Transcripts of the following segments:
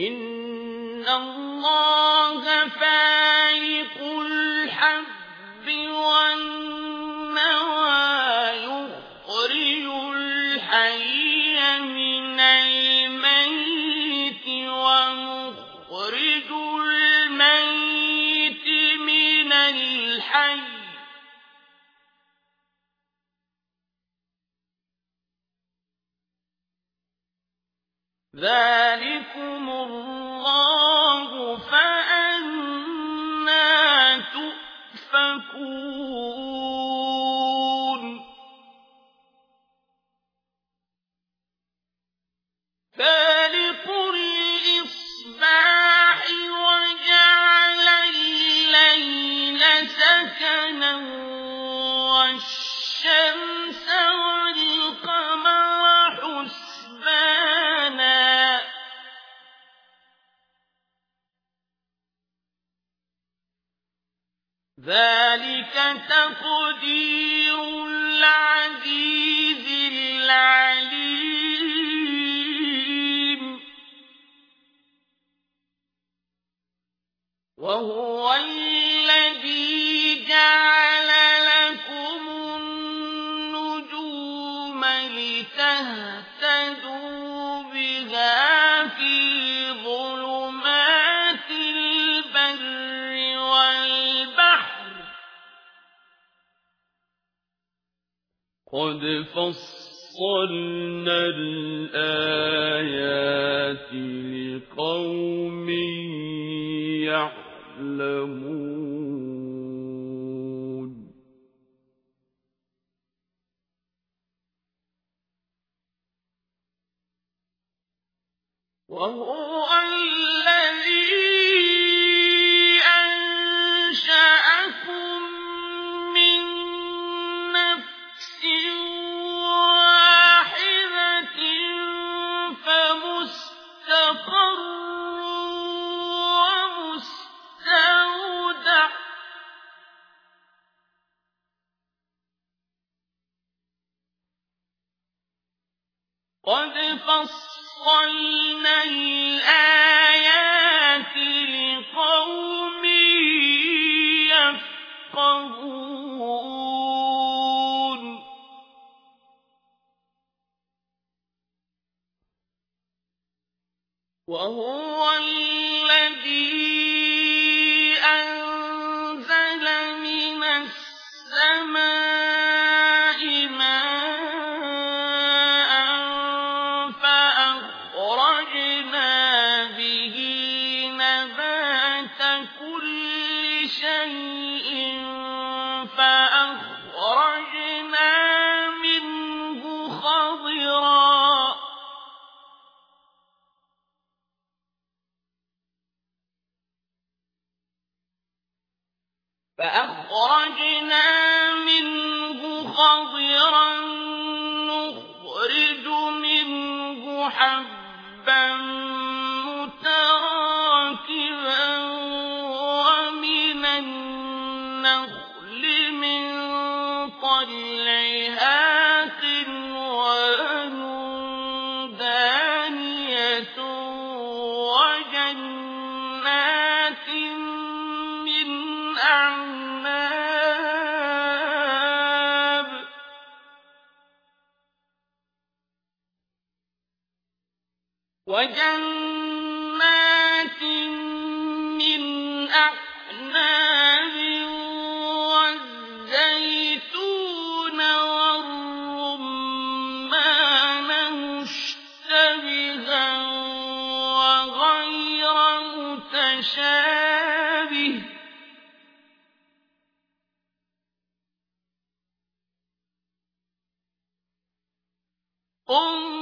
إن الله فالق الحب والنوى يخرج الحي ذلكم الله ذلك تقدير العزيز العليم وهو الذي قد فصلنا الآيات لقوم يعلمون. وهو قد فصلنا الآيات لقوم يفقهون وهو طلعها متشابه انظروا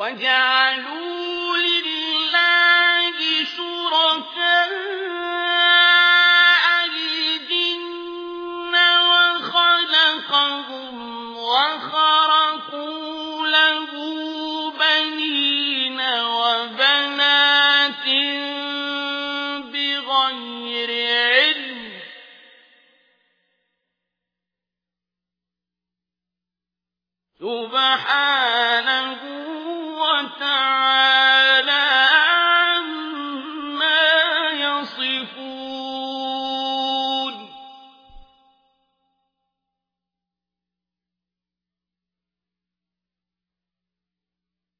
وجعلوا لله شركاء